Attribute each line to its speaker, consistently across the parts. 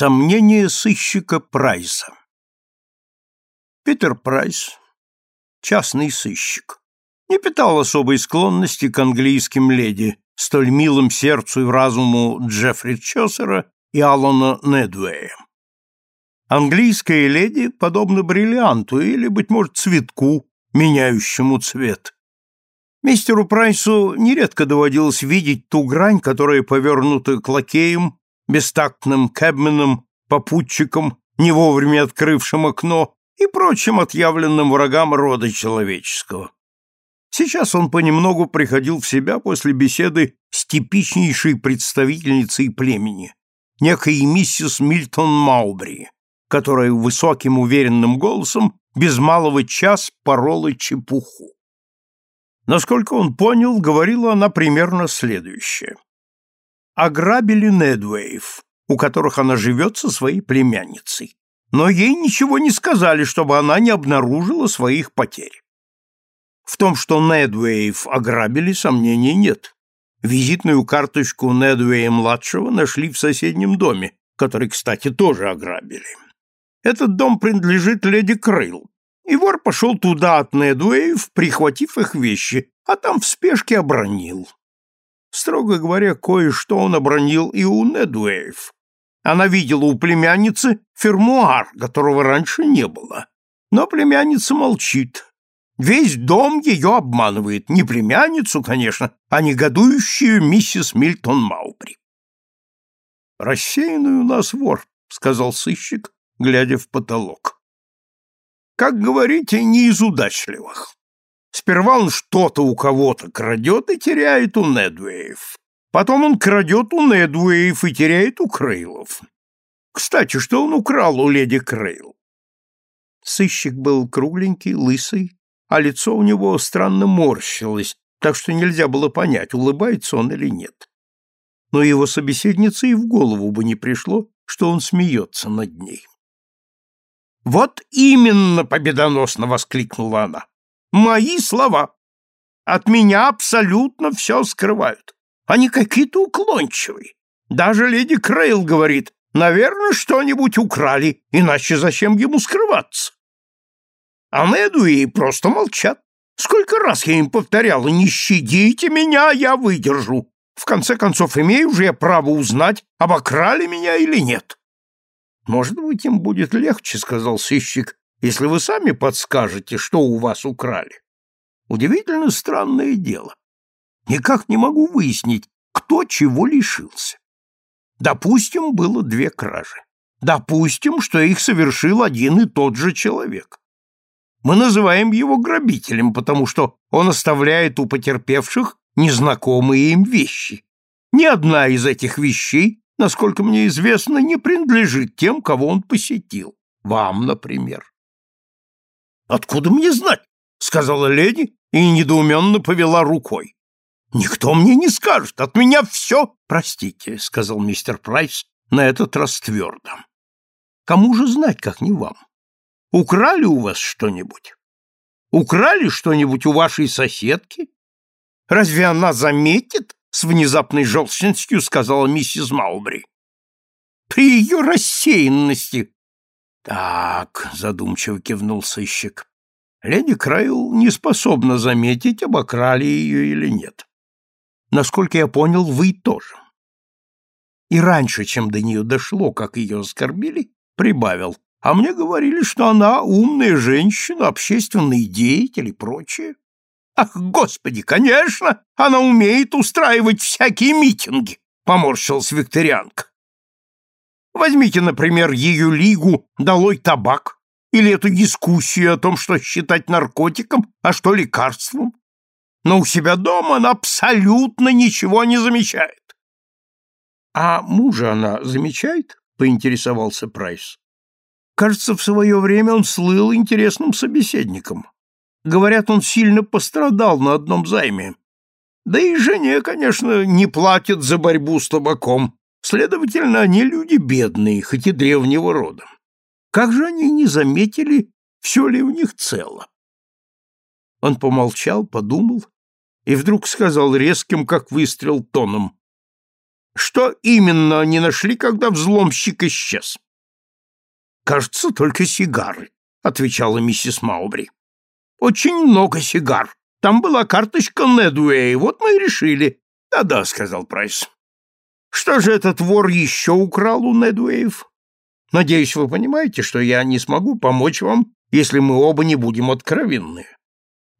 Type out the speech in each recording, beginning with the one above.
Speaker 1: Сомнение сыщика Прайса Питер Прайс, частный сыщик, не питал особой склонности к английским леди, столь милым сердцу и разуму Джеффри Чосера и Алана Недуэя. Английская леди подобна бриллианту или, быть может, цветку, меняющему цвет. Мистеру Прайсу нередко доводилось видеть ту грань, которая повернута к лакеям бестактным кэбменам, попутчикам, не вовремя открывшим окно и прочим отъявленным врагам рода человеческого. Сейчас он понемногу приходил в себя после беседы с типичнейшей представительницей племени, некой миссис Мильтон Маубри, которая высоким уверенным голосом без малого час порола чепуху. Насколько он понял, говорила она примерно следующее ограбили Недвейв, у которых она живет со своей племянницей, но ей ничего не сказали, чтобы она не обнаружила своих потерь. В том, что Недвейв ограбили, сомнений нет. Визитную карточку Недвея-младшего нашли в соседнем доме, который, кстати, тоже ограбили. Этот дом принадлежит леди Крейл, и вор пошел туда от Недвеев, прихватив их вещи, а там в спешке обронил. Строго говоря, кое-что он обронил и у Недуэев. Она видела у племянницы фермуар, которого раньше не было. Но племянница молчит. Весь дом ее обманывает. Не племянницу, конечно, а негодующую миссис Мильтон Маубри. «Рассеянный у нас вор», — сказал сыщик, глядя в потолок. «Как говорите, не из удачливых. Сперва он что-то у кого-то крадет и теряет у Недуэев. Потом он крадет у Недуэев и теряет у Крейлов. Кстати, что он украл у леди Крейл? Сыщик был кругленький, лысый, а лицо у него странно морщилось, так что нельзя было понять, улыбается он или нет. Но его собеседнице и в голову бы не пришло, что он смеется над ней. «Вот именно!» — победоносно воскликнула она. Мои слова. От меня абсолютно все скрывают. Они какие-то уклончивые. Даже леди Крейл говорит, наверное, что-нибудь украли, иначе зачем ему скрываться? А Недуи просто молчат. Сколько раз я им повторяла, не щадите меня, я выдержу. В конце концов, имею же я право узнать, обокрали меня или нет. Может быть, им будет легче, сказал сыщик, если вы сами подскажете, что у вас украли. Удивительно странное дело. Никак не могу выяснить, кто чего лишился. Допустим, было две кражи. Допустим, что их совершил один и тот же человек. Мы называем его грабителем, потому что он оставляет у потерпевших незнакомые им вещи. Ни одна из этих вещей, насколько мне известно, не принадлежит тем, кого он посетил. Вам, например. Откуда мне знать? сказала леди и недоуменно повела рукой. Никто мне не скажет, от меня все. Простите, сказал мистер Прайс на этот раз твердо. Кому же знать, как не вам? Украли у вас что-нибудь? Украли что-нибудь у вашей соседки? Разве она заметит? С внезапной желчностью сказала миссис Маубри. При ее рассеянности так, задумчиво кивнул сыщик. Леди Крайл не способна заметить, обокрали ее или нет. Насколько я понял, вы тоже. И раньше, чем до нее дошло, как ее оскорбили, прибавил. А мне говорили, что она умная женщина, общественный деятель и прочее. Ах, господи, конечно, она умеет устраивать всякие митинги, поморщилась викторианка. Возьмите, например, ее лигу «Долой табак» или эту дискуссию о том, что считать наркотиком, а что лекарством. Но у себя дома она абсолютно ничего не замечает. — А мужа она замечает? — поинтересовался Прайс. Кажется, в свое время он слыл интересным собеседником. Говорят, он сильно пострадал на одном займе. Да и жене, конечно, не платят за борьбу с табаком. Следовательно, они люди бедные, хоть и древнего рода. Как же они не заметили, все ли у них цело? Он помолчал, подумал и вдруг сказал резким, как выстрел, тоном. Что именно они нашли, когда взломщик исчез? Кажется, только сигары, отвечала миссис Маубри. Очень много сигар. Там была карточка Недуэй, вот мы и решили. Да-да, сказал Прайс. Что же этот вор еще украл у Недуэев? Надеюсь, вы понимаете, что я не смогу помочь вам, если мы оба не будем откровенны.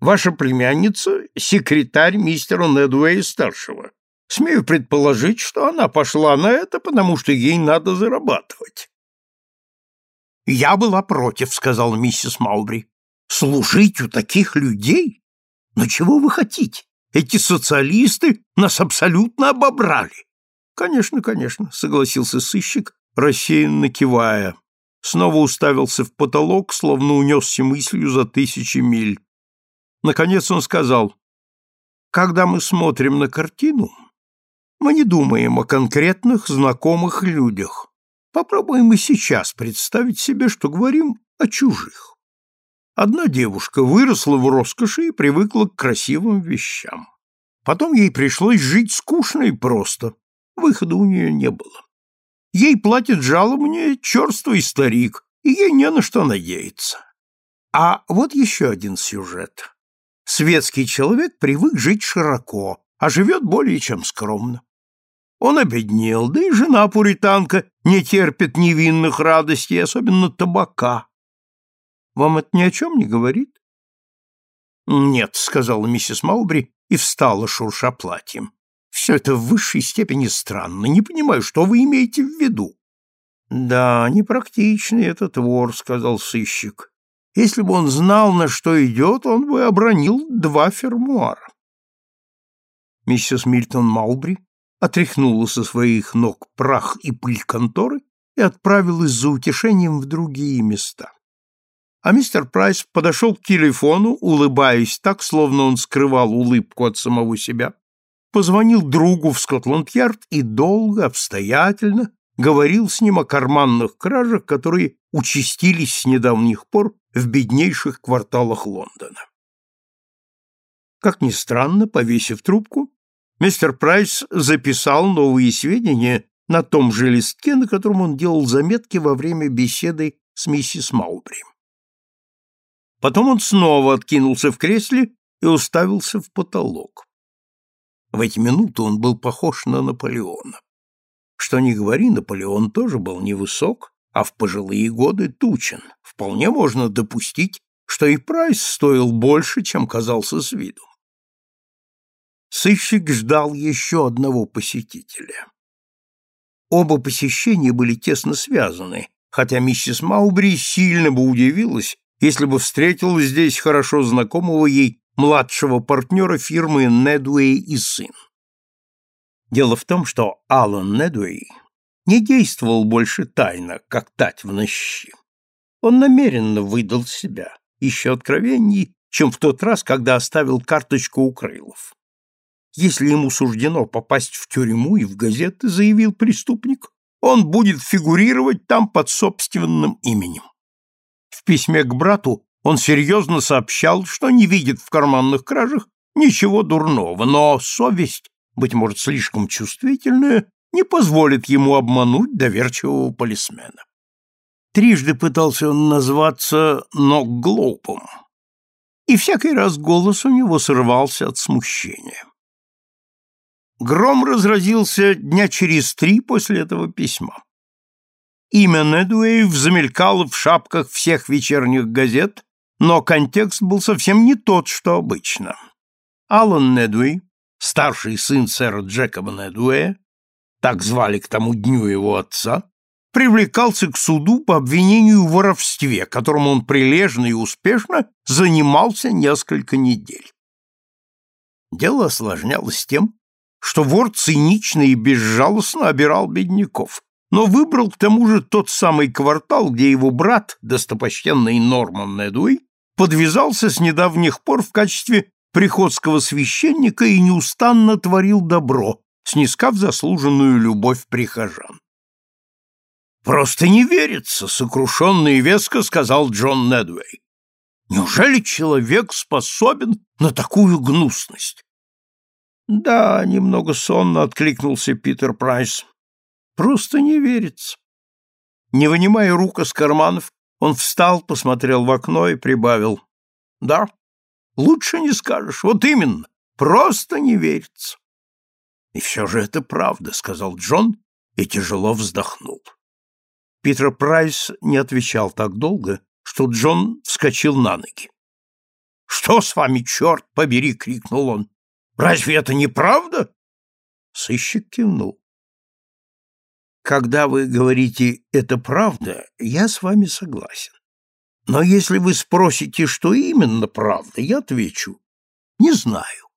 Speaker 1: Ваша племянница — секретарь мистера Недуэя-старшего. Смею предположить, что она пошла на это, потому что ей надо зарабатывать. «Я была против», — сказала миссис Маубри. «Служить у таких людей? Но чего вы хотите? Эти социалисты нас абсолютно обобрали». «Конечно, конечно», — согласился сыщик, рассеянно кивая. Снова уставился в потолок, словно унесся мыслью за тысячи миль. Наконец он сказал, «Когда мы смотрим на картину, мы не думаем о конкретных знакомых людях. Попробуем и сейчас представить себе, что говорим о чужих. Одна девушка выросла в роскоши и привыкла к красивым вещам. Потом ей пришлось жить скучно и просто. Выхода у нее не было. Ей платит жалование черствый старик, и ей не на что надеяться. А вот еще один сюжет. Светский человек привык жить широко, а живет более чем скромно. Он обеднел, да и жена-пуританка не терпит невинных радостей, особенно табака. Вам это ни о чем не говорит? Нет, сказала миссис Маубри и встала, шурша платьем. Все это в высшей степени странно. Не понимаю, что вы имеете в виду. Да, непрактичный этот вор, сказал сыщик. Если бы он знал, на что идет, он бы обронил два фермуара. Миссис Мильтон Маубри отряхнула со своих ног прах и пыль конторы и отправилась за утешением в другие места. А мистер Прайс подошел к телефону, улыбаясь так, словно он скрывал улыбку от самого себя, позвонил другу в Скотланд-Ярд и долго, обстоятельно говорил с ним о карманных кражах, которые участились с недавних пор в беднейших кварталах Лондона. Как ни странно, повесив трубку, мистер Прайс записал новые сведения на том же листке, на котором он делал заметки во время беседы с миссис Маубри. Потом он снова откинулся в кресле и уставился в потолок. В эти минуты он был похож на Наполеона. Что ни говори, Наполеон тоже был невысок, а в пожилые годы тучен. Вполне можно допустить, что и Прайс стоил больше, чем казался с виду. Сыщик ждал еще одного посетителя. Оба посещения были тесно связаны, хотя миссис Маубри сильно бы удивилась, если бы встретила здесь хорошо знакомого ей младшего партнера фирмы Недуэй и сын. Дело в том, что Алан Недуэй не действовал больше тайно, как тать в нощи. Он намеренно выдал себя, еще откровенней, чем в тот раз, когда оставил карточку у Крылов. Если ему суждено попасть в тюрьму и в газеты, заявил преступник, он будет фигурировать там под собственным именем. В письме к брату он серьезно сообщал, что не видит в карманных кражах ничего дурного, но совесть, быть может, слишком чувствительная, не позволит ему обмануть доверчивого полисмена. Трижды пытался он назваться Нокглоупом, и всякий раз голос у него срывался от смущения. Гром разразился дня через три после этого письма. Имя Недуэев замелькало в шапках всех вечерних газет, но контекст был совсем не тот, что обычно. Алан Недуэй, старший сын сэра Джекоба Недуэя, так звали к тому дню его отца, привлекался к суду по обвинению в воровстве, которым он прилежно и успешно занимался несколько недель. Дело осложнялось тем, что вор цинично и безжалостно обирал бедняков, но выбрал к тому же тот самый квартал, где его брат, достопочтенный Норман Недуэй, подвязался с недавних пор в качестве приходского священника и неустанно творил добро, снискав заслуженную любовь прихожан. «Просто не верится», — сокрушенно и веско сказал Джон Недвей. «Неужели человек способен на такую гнусность?» Да, немного сонно откликнулся Питер Прайс. Просто не верится. Не вынимая рук из карманов, он встал, посмотрел в окно и прибавил. Да, лучше не скажешь. Вот именно. Просто не верится. И все же это правда, сказал Джон и тяжело вздохнул. Питер Прайс не отвечал так долго, что Джон вскочил на ноги. «Что с вами, черт побери!» — крикнул он. «Разве это не правда?» Сыщик кивнул. «Когда вы говорите «это правда», я с вами согласен. Но если вы спросите, что именно правда, я отвечу «не знаю».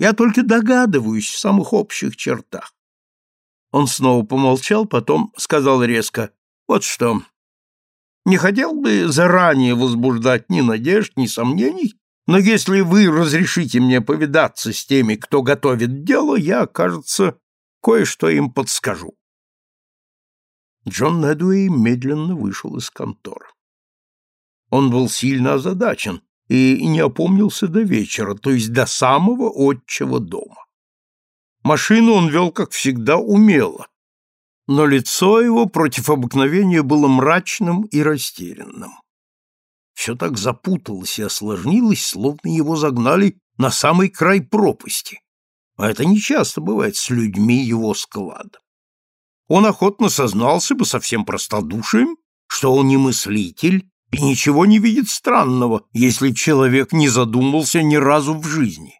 Speaker 1: Я только догадываюсь в самых общих чертах. Он снова помолчал, потом сказал резко, «Вот что, не хотел бы заранее возбуждать ни надежд, ни сомнений, но если вы разрешите мне повидаться с теми, кто готовит дело, я, кажется, кое-что им подскажу». Джон Недуэй медленно вышел из конторы. Он был сильно озадачен и не опомнился до вечера, то есть до самого отчего дома. Машину он вел, как всегда, умело, но лицо его против обыкновения было мрачным и растерянным. Все так запуталось и осложнилось, словно его загнали на самый край пропасти. А это нечасто бывает с людьми его склада. Он охотно сознался бы со всем простодушием, что он не мыслитель и ничего не видит странного, если человек не задумался ни разу в жизни.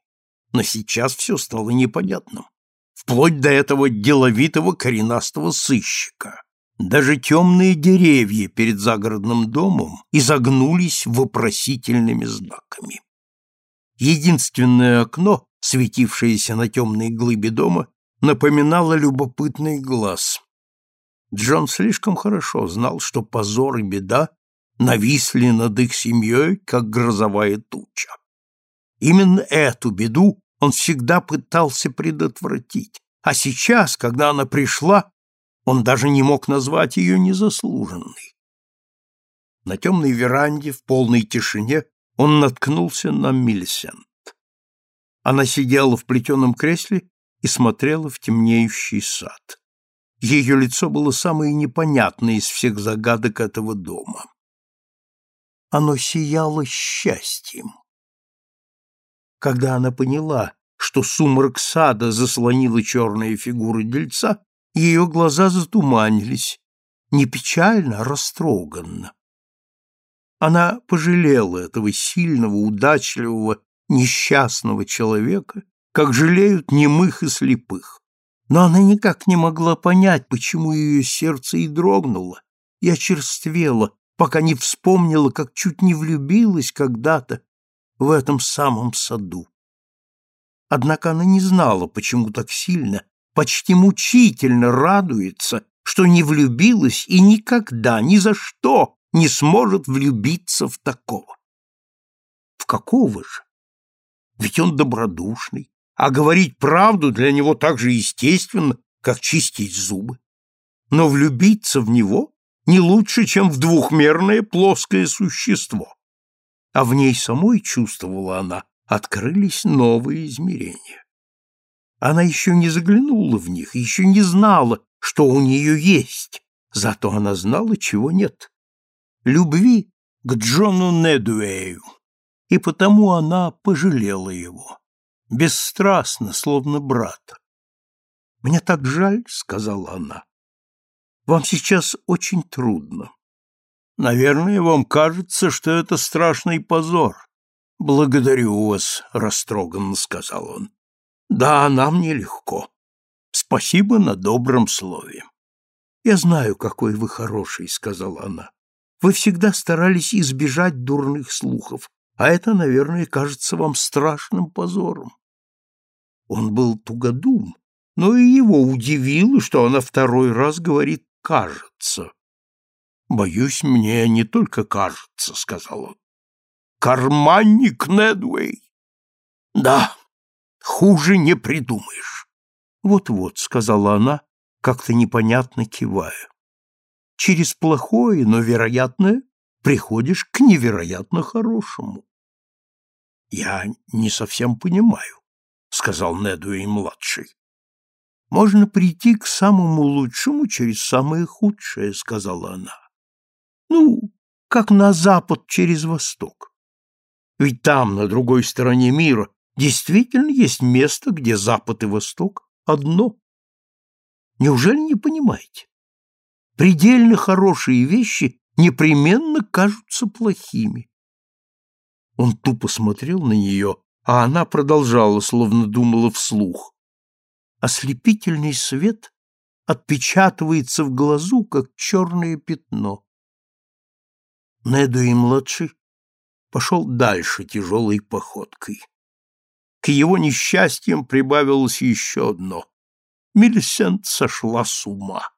Speaker 1: Но сейчас все стало непонятным вплоть до этого деловитого коренастого сыщика. Даже темные деревья перед загородным домом изогнулись вопросительными знаками. Единственное окно, светившееся на темной глыбе дома, напоминало любопытный глаз. Джон слишком хорошо знал, что позор и беда нависли над их семьей, как грозовая туча. Именно эту беду он всегда пытался предотвратить, а сейчас, когда она пришла, он даже не мог назвать ее незаслуженной. На темной веранде, в полной тишине, он наткнулся на Миллисент. Она сидела в плетеном кресле и смотрела в темнеющий сад. Ее лицо было самое непонятное из всех загадок этого дома. Оно сияло счастьем. Когда она поняла, что сумрак сада заслонила черная фигура дельца, ее глаза затуманились, не печально, а растроганно. Она пожалела этого сильного, удачливого, несчастного человека, как жалеют немых и слепых. Но она никак не могла понять, почему ее сердце и дрогнуло, и очерствело, пока не вспомнила, как чуть не влюбилась когда-то в этом самом саду. Однако она не знала, почему так сильно, почти мучительно радуется, что не влюбилась и никогда, ни за что не сможет влюбиться в такого. В какого же? Ведь он добродушный, а говорить правду для него так же естественно, как чистить зубы. Но влюбиться в него не лучше, чем в двухмерное плоское существо а в ней самой, чувствовала она, открылись новые измерения. Она еще не заглянула в них, еще не знала, что у нее есть, зато она знала, чего нет. Любви к Джону Недуэю, и потому она пожалела его, бесстрастно, словно брата. «Мне так жаль», — сказала она. «Вам сейчас очень трудно. Наверное, вам кажется, что это страшный позор. Благодарю вас, растроганно сказал он. Да, нам нелегко. Спасибо на добром слове. Я знаю, какой вы хороший, сказала она. Вы всегда старались избежать дурных слухов, а это, наверное, кажется вам страшным позором. Он был тугодум, но и его удивило, что она второй раз говорит «кажется». Боюсь, мне не только кажется, сказал он. Карманник Недуэй. Да, хуже не придумаешь. Вот-вот, сказала она, как-то непонятно кивая. Через плохое, но вероятное приходишь к невероятно хорошему. Я не совсем понимаю, сказал Недуэй-младший. «Можно прийти к самому лучшему через самое худшее», — сказала она. «Ну, как на запад через восток. Ведь там, на другой стороне мира, действительно есть место, где запад и восток одно. Неужели не понимаете? Предельно хорошие вещи непременно кажутся плохими. Он тупо смотрел на нее, а она продолжала, словно думала вслух. Ослепительный свет отпечатывается в глазу, как черное пятно. Неду и младший пошел дальше тяжелой походкой. К его несчастьям прибавилось еще одно. Мелисент сошла с ума.